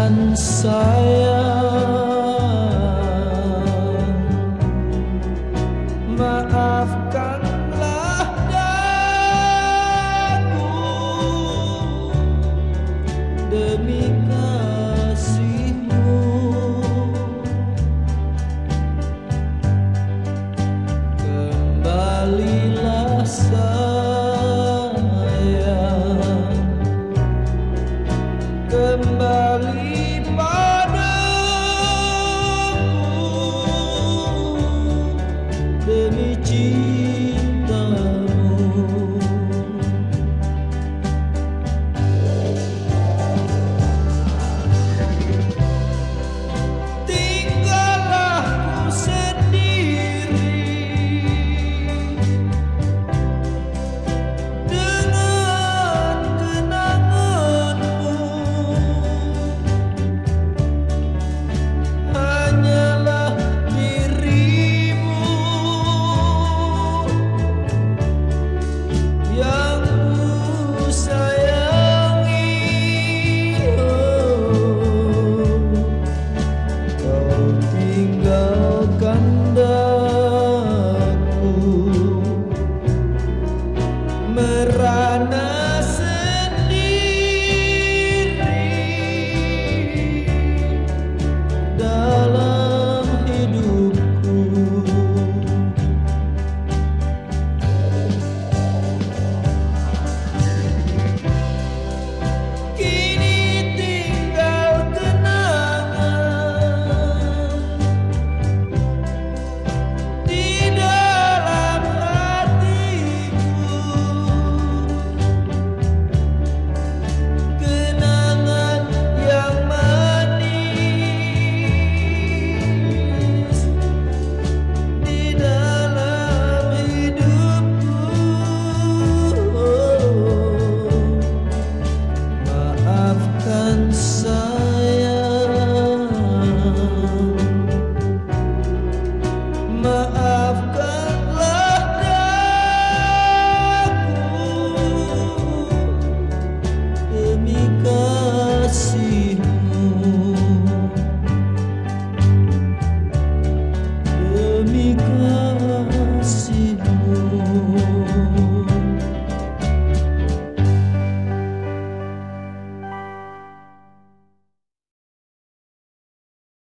dan sayang. Maafkanlah daku Demi kasihmu. Kembalilah sayang. Kembali